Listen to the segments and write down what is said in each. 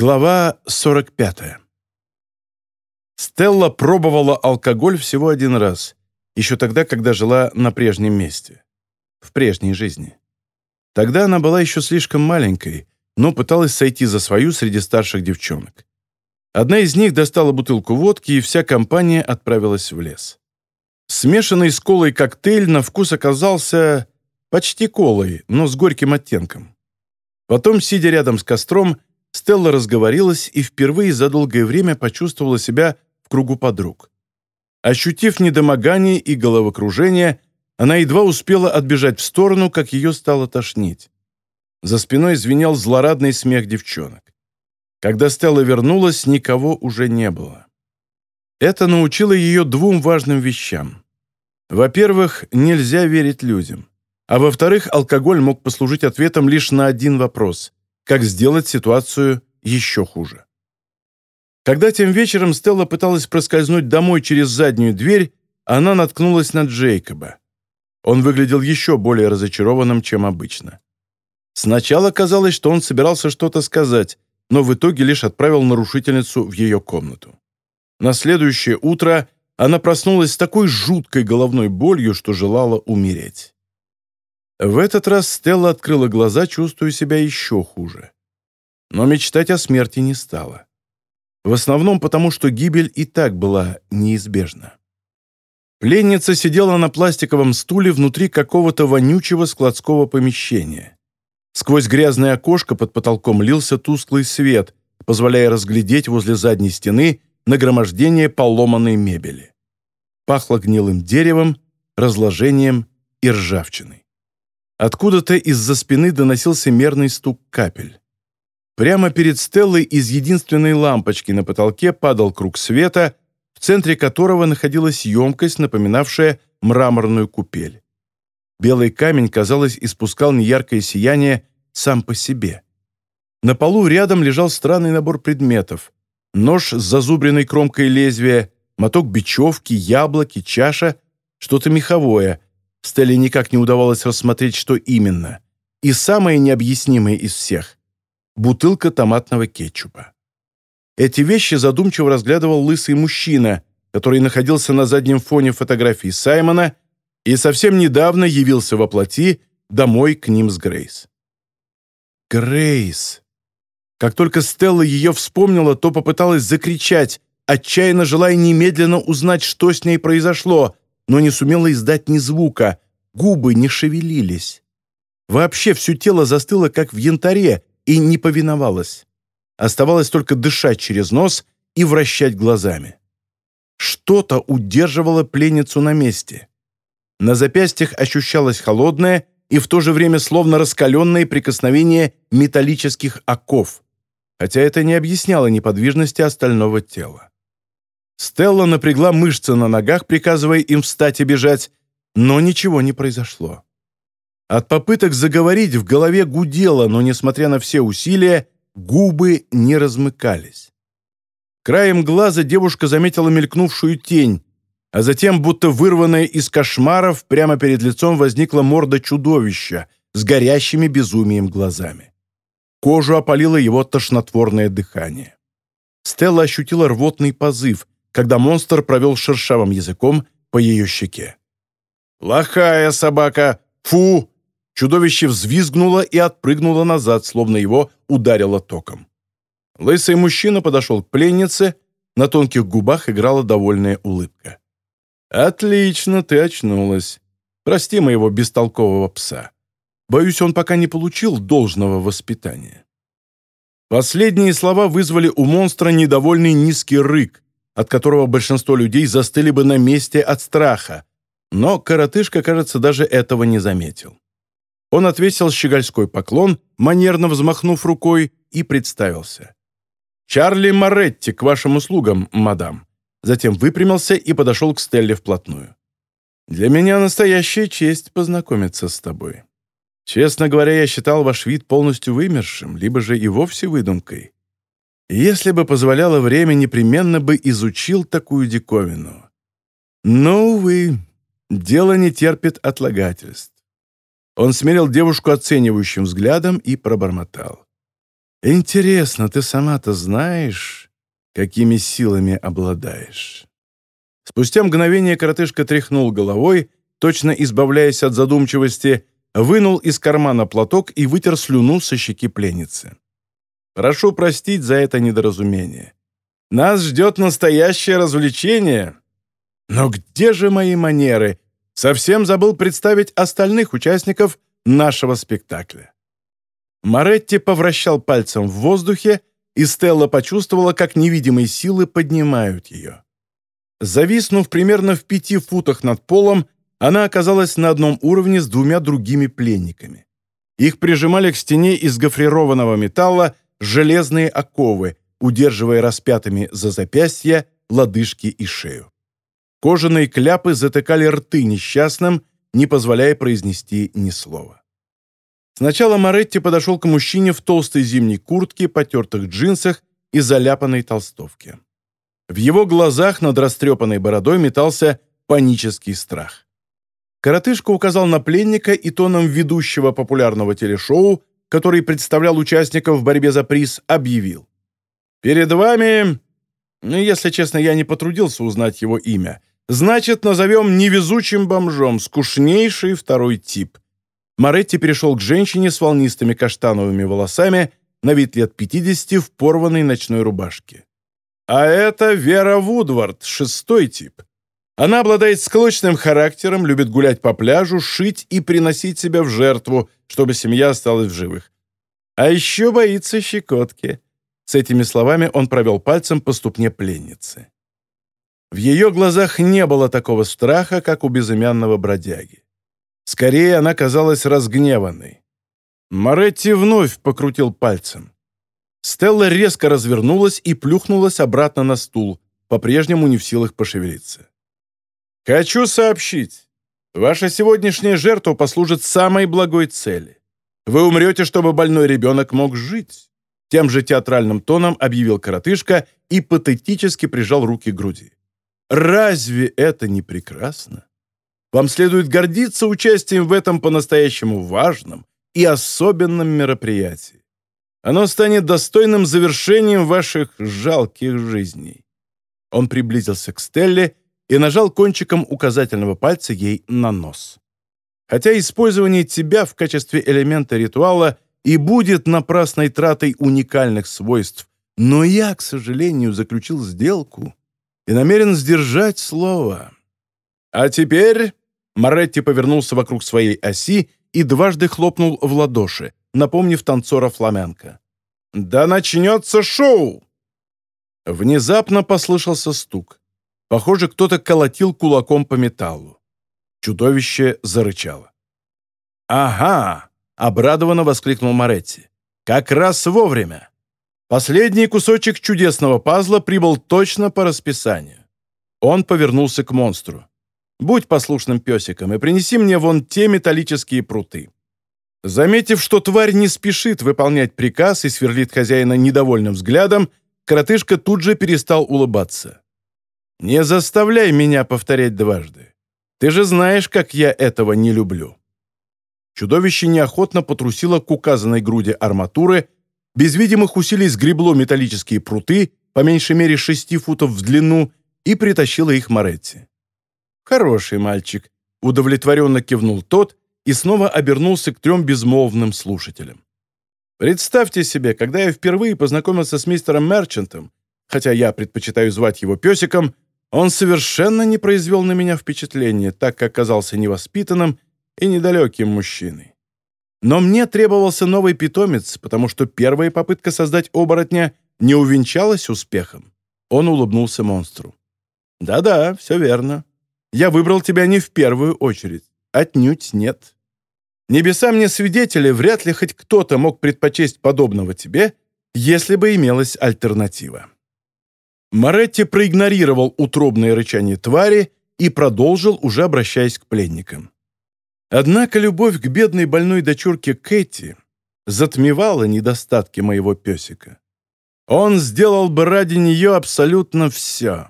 Глава 45. Стелла пробовала алкоголь всего один раз, еще тогда, когда жила на прежнем месте, в прежней жизни. Тогда она была еще слишком маленькой, но пыталась сойти за свою среди старших девчонок. Одна из них достала бутылку водки, и вся компания отправилась в лес. Смешанный с колой коктейль на вкус оказался почти колой, но с горьким оттенком. Потом, сидя рядом с костром, Стелла разговорилась и впервые за долгое время почувствовала себя в кругу подруг. Ощутив недомогание и головокружение, она едва успела отбежать в сторону, как ее стало тошнить. За спиной звенел злорадный смех девчонок. Когда Стелла вернулась, никого уже не было. Это научило ее двум важным вещам. Во-первых, нельзя верить людям. А во-вторых, алкоголь мог послужить ответом лишь на один вопрос как сделать ситуацию еще хуже. Когда тем вечером Стелла пыталась проскользнуть домой через заднюю дверь, она наткнулась на Джейкоба. Он выглядел еще более разочарованным, чем обычно. Сначала казалось, что он собирался что-то сказать, но в итоге лишь отправил нарушительницу в ее комнату. На следующее утро она проснулась с такой жуткой головной болью, что желала умереть. В этот раз Стелла открыла глаза, чувствуя себя еще хуже. Но мечтать о смерти не стала. В основном потому, что гибель и так была неизбежна. Пленница сидела на пластиковом стуле внутри какого-то вонючего складского помещения. Сквозь грязное окошко под потолком лился тусклый свет, позволяя разглядеть возле задней стены нагромождение поломанной мебели. Пахло гнилым деревом, разложением и ржавчиной. Откуда-то из-за спины доносился мерный стук капель. Прямо перед Стеллой из единственной лампочки на потолке падал круг света, в центре которого находилась емкость, напоминавшая мраморную купель. Белый камень, казалось, испускал неяркое сияние сам по себе. На полу рядом лежал странный набор предметов. Нож с зазубренной кромкой лезвия, моток бечевки, яблоки, чаша, что-то меховое — Стелле никак не удавалось рассмотреть, что именно. И самое необъяснимое из всех – бутылка томатного кетчупа. Эти вещи задумчиво разглядывал лысый мужчина, который находился на заднем фоне фотографии Саймона и совсем недавно явился во плоти домой к ним с Грейс. Грейс. Как только Стелла ее вспомнила, то попыталась закричать, отчаянно желая немедленно узнать, что с ней произошло, но не сумела издать ни звука, губы не шевелились. Вообще все тело застыло, как в янтаре, и не повиновалось. Оставалось только дышать через нос и вращать глазами. Что-то удерживало пленницу на месте. На запястьях ощущалось холодное и в то же время словно раскаленное прикосновение металлических оков, хотя это не объясняло неподвижности остального тела. Стелла напрягла мышцы на ногах, приказывая им встать и бежать, но ничего не произошло. От попыток заговорить в голове гудело, но, несмотря на все усилия, губы не размыкались. Краем глаза девушка заметила мелькнувшую тень, а затем, будто вырванная из кошмаров, прямо перед лицом возникла морда чудовища с горящими безумием глазами. Кожу опалило его тошнотворное дыхание. Стелла ощутила рвотный позыв – когда монстр провел шершавым языком по ее щеке. «Плохая собака! Фу!» Чудовище взвизгнуло и отпрыгнуло назад, словно его ударило током. Лысый мужчина подошел к пленнице, на тонких губах играла довольная улыбка. «Отлично, ты очнулась. Прости моего бестолкового пса. Боюсь, он пока не получил должного воспитания». Последние слова вызвали у монстра недовольный низкий рык, от которого большинство людей застыли бы на месте от страха. Но коротышка, кажется, даже этого не заметил. Он отвесил щегольской поклон, манерно взмахнув рукой, и представился. «Чарли Моретти, к вашим услугам, мадам». Затем выпрямился и подошел к Стелле вплотную. «Для меня настоящая честь познакомиться с тобой. Честно говоря, я считал ваш вид полностью вымершим, либо же и вовсе выдумкой. Если бы позволяло время, непременно бы изучил такую диковину. Но, увы, дело не терпит отлагательств. Он смерил девушку оценивающим взглядом и пробормотал. Интересно, ты сама-то знаешь, какими силами обладаешь?» Спустя мгновение коротышка тряхнул головой, точно избавляясь от задумчивости, вынул из кармана платок и вытер слюну со щеки пленницы. «Прошу простить за это недоразумение. Нас ждет настоящее развлечение. Но где же мои манеры? Совсем забыл представить остальных участников нашего спектакля». Моретти повращал пальцем в воздухе, и Стелла почувствовала, как невидимые силы поднимают ее. Зависнув примерно в пяти футах над полом, она оказалась на одном уровне с двумя другими пленниками. Их прижимали к стене из гофрированного металла железные оковы, удерживая распятыми за запястья, лодыжки и шею. Кожаные кляпы затыкали рты несчастным, не позволяя произнести ни слова. Сначала Моретти подошел к мужчине в толстой зимней куртке, потертых джинсах и заляпанной толстовке. В его глазах над растрепанной бородой метался панический страх. Коротышка указал на пленника и тоном ведущего популярного телешоу, который представлял участников в борьбе за приз, объявил. «Перед вами...» Ну, если честно, я не потрудился узнать его имя. Значит, назовем невезучим бомжом, скучнейший второй тип. Моретти перешел к женщине с волнистыми каштановыми волосами, на вид лет 50 в порванной ночной рубашке. А это Вера Вудвард, шестой тип. Она обладает склочным характером, любит гулять по пляжу, шить и приносить себя в жертву, чтобы семья осталась в живых. А еще боится щекотки. С этими словами он провел пальцем по ступне пленницы. В ее глазах не было такого страха, как у безымянного бродяги. Скорее, она казалась разгневанной. Моретти вновь покрутил пальцем. Стелла резко развернулась и плюхнулась обратно на стул, по-прежнему не в силах пошевелиться. «Хочу сообщить. Ваша сегодняшняя жертва послужит самой благой цели. Вы умрете, чтобы больной ребенок мог жить», тем же театральным тоном объявил коротышка и патетически прижал руки к груди. «Разве это не прекрасно?» Вам следует гордиться участием в этом по-настоящему важном и особенном мероприятии. Оно станет достойным завершением ваших жалких жизней». Он приблизился к Стелле и нажал кончиком указательного пальца ей на нос. Хотя использование тебя в качестве элемента ритуала и будет напрасной тратой уникальных свойств, но я, к сожалению, заключил сделку и намерен сдержать слово. А теперь Моретти повернулся вокруг своей оси и дважды хлопнул в ладоши, напомнив танцора фламенко. «Да начнется шоу!» Внезапно послышался стук. Похоже, кто-то колотил кулаком по металлу. Чудовище зарычало. «Ага!» — обрадованно воскликнул Моретти. «Как раз вовремя! Последний кусочек чудесного пазла прибыл точно по расписанию». Он повернулся к монстру. Будь послушным песиком и принеси мне вон те металлические пруты». Заметив, что тварь не спешит выполнять приказ и сверлит хозяина недовольным взглядом, коротышка тут же перестал улыбаться. «Не заставляй меня повторять дважды. Ты же знаешь, как я этого не люблю». Чудовище неохотно потрусило к указанной груди арматуры, без видимых усилий сгребло металлические пруты, по меньшей мере шести футов в длину, и притащило их Моретти. «Хороший мальчик», — удовлетворенно кивнул тот и снова обернулся к трем безмолвным слушателям. «Представьте себе, когда я впервые познакомился с мистером Мерчантом, хотя я предпочитаю звать его песиком, он совершенно не произвел на меня впечатления, так как оказался невоспитанным и недалеким мужчиной. Но мне требовался новый питомец, потому что первая попытка создать оборотня не увенчалась успехом. Он улыбнулся монстру. «Да-да, все верно. Я выбрал тебя не в первую очередь. Отнюдь нет. Небеса мне свидетели, вряд ли хоть кто-то мог предпочесть подобного тебе, если бы имелась альтернатива». Моретти проигнорировал утробное рычание твари и продолжил, уже обращаясь к пленникам. Однако любовь к бедной больной дочурке Кэти затмевала недостатки моего песика. Он сделал бы ради нее абсолютно все.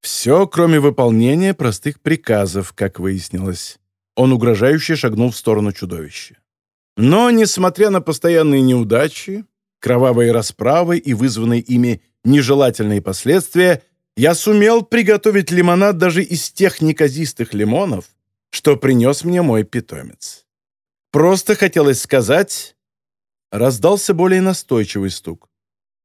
Все, кроме выполнения простых приказов, как выяснилось. Он угрожающе шагнул в сторону чудовища. Но, несмотря на постоянные неудачи, кровавой расправой и вызванные ими нежелательные последствия, я сумел приготовить лимонад даже из тех неказистых лимонов, что принес мне мой питомец. Просто хотелось сказать... Раздался более настойчивый стук.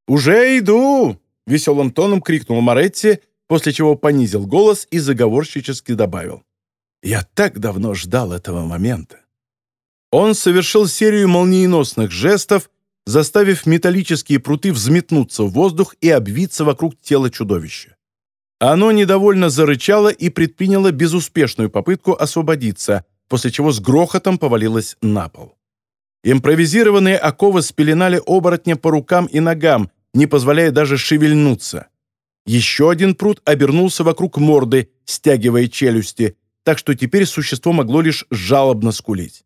«Уже иду!» — веселым тоном крикнул Моретти, после чего понизил голос и заговорщически добавил. «Я так давно ждал этого момента». Он совершил серию молниеносных жестов, заставив металлические пруты взметнуться в воздух и обвиться вокруг тела чудовища. Оно недовольно зарычало и предприняло безуспешную попытку освободиться, после чего с грохотом повалилось на пол. Импровизированные оковы спеленали оборотня по рукам и ногам, не позволяя даже шевельнуться. Еще один пруд обернулся вокруг морды, стягивая челюсти, так что теперь существо могло лишь жалобно скулить.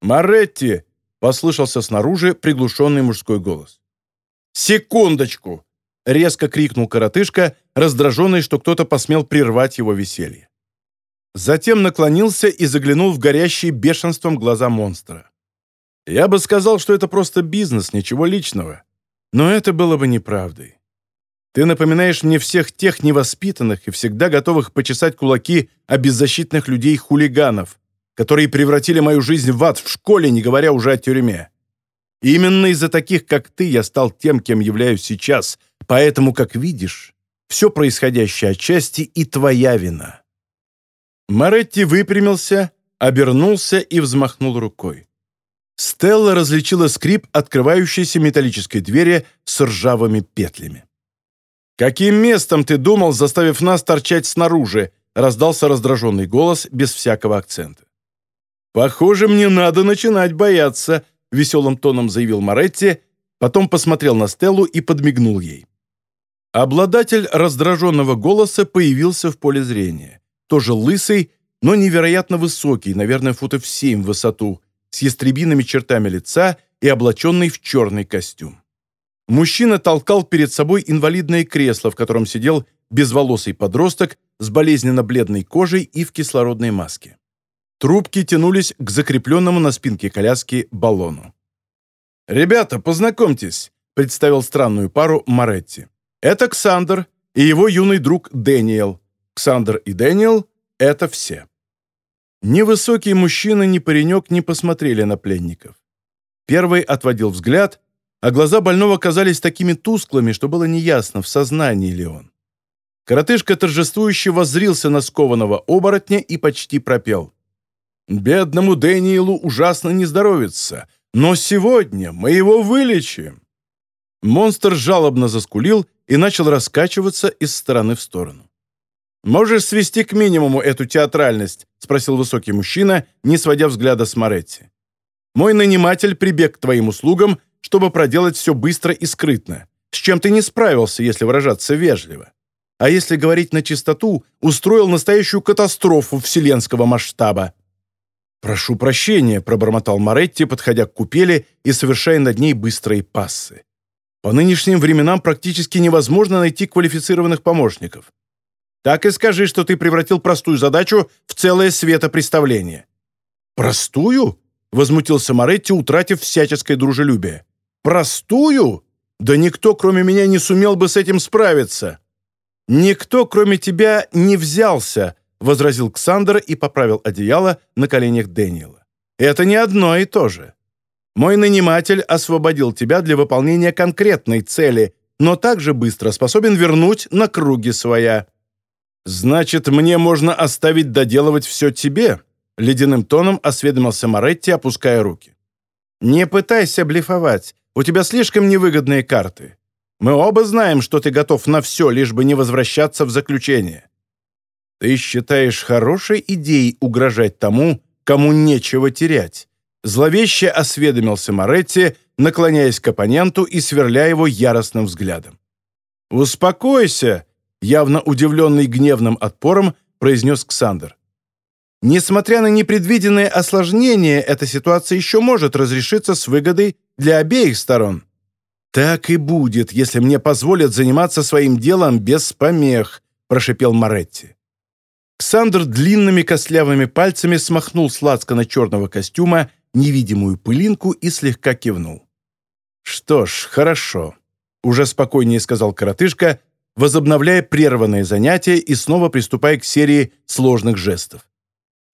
«Моретти!» — послышался снаружи приглушенный мужской голос. «Секундочку!» — резко крикнул коротышка, раздраженный, что кто-то посмел прервать его веселье. Затем наклонился и заглянул в горящие бешенством глаза монстра. «Я бы сказал, что это просто бизнес, ничего личного. Но это было бы неправдой. Ты напоминаешь мне всех тех невоспитанных и всегда готовых почесать кулаки о беззащитных людей-хулиганов, которые превратили мою жизнь в ад в школе, не говоря уже о тюрьме. Именно из-за таких, как ты, я стал тем, кем являюсь сейчас, поэтому, как видишь, все происходящее отчасти и твоя вина». Моретти выпрямился, обернулся и взмахнул рукой. Стелла различила скрип открывающейся металлической двери с ржавыми петлями. «Каким местом ты думал, заставив нас торчать снаружи?» раздался раздраженный голос без всякого акцента. «Похоже, мне надо начинать бояться», веселым тоном заявил Моретти, потом посмотрел на Стеллу и подмигнул ей. Обладатель раздраженного голоса появился в поле зрения. Тоже лысый, но невероятно высокий, наверное, футов семь в высоту, с ястребиными чертами лица и облаченный в черный костюм. Мужчина толкал перед собой инвалидное кресло, в котором сидел безволосый подросток с болезненно бледной кожей и в кислородной маске. Трубки тянулись к закрепленному на спинке коляски баллону. «Ребята, познакомьтесь», — представил странную пару Моретти. «Это Ксандр и его юный друг Дэниел. Ксандр и Дэниел — это все». Ни высокий мужчина, ни паренек не посмотрели на пленников. Первый отводил взгляд, а глаза больного казались такими тусклыми, что было неясно, в сознании ли он. Коротышка торжествующе воззрился на скованного оборотня и почти пропел. «Бедному Дэниелу ужасно не здоровится, но сегодня мы его вылечим!» Монстр жалобно заскулил и начал раскачиваться из стороны в сторону. «Можешь свести к минимуму эту театральность?» — спросил высокий мужчина, не сводя взгляда с Моретти. «Мой наниматель прибег к твоим услугам, чтобы проделать все быстро и скрытно, с чем ты не справился, если выражаться вежливо. А если говорить на чистоту, устроил настоящую катастрофу вселенского масштаба». «Прошу прощения», — пробормотал Моретти, подходя к купели и совершая над ней быстрые пассы. «По нынешним временам практически невозможно найти квалифицированных помощников. Так и скажи, что ты превратил простую задачу в целое светопреставление». «Простую?» — возмутился Моретти, утратив всяческое дружелюбие. «Простую? Да никто, кроме меня, не сумел бы с этим справиться». «Никто, кроме тебя, не взялся», — возразил Ксандр и поправил одеяло на коленях Дэниела. «Это не одно и то же. Мой наниматель освободил тебя для выполнения конкретной цели, но также быстро способен вернуть на круги своя. «Значит, мне можно оставить доделывать все тебе?» Ледяным тоном осведомился Моретти, опуская руки. «Не пытайся блефовать. У тебя слишком невыгодные карты. Мы оба знаем, что ты готов на все, лишь бы не возвращаться в заключение. Ты считаешь хорошей идеей угрожать тому, кому нечего терять?» Зловеще осведомился Моретти, наклоняясь к оппоненту и сверля его яростным взглядом. «Успокойся!» явно удивленный гневным отпором, произнес Ксандр. Несмотря на непредвиденные осложнения, эта ситуация еще может разрешиться с выгодой для обеих сторон. «Так и будет, если мне позволят заниматься своим делом без помех», прошипел Моретти. Ксандр длинными костлявыми пальцами смахнул с на черного костюма невидимую пылинку и слегка кивнул. «Что ж, хорошо», — уже спокойнее сказал коротышка, возобновляя прерванное занятие и снова приступая к серии сложных жестов.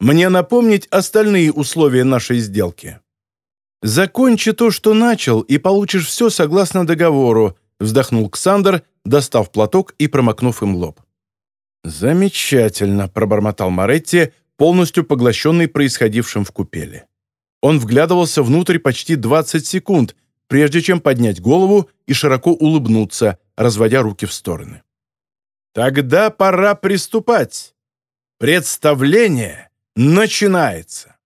«Мне напомнить остальные условия нашей сделки». «Закончи то, что начал, и получишь все согласно договору», вздохнул Ксандр, достав платок и промокнув им лоб. «Замечательно», — пробормотал Моретти, полностью поглощенный происходившим в купеле. Он вглядывался внутрь почти 20 секунд, прежде чем поднять голову и широко улыбнуться, разводя руки в стороны. «Тогда пора приступать. Представление начинается».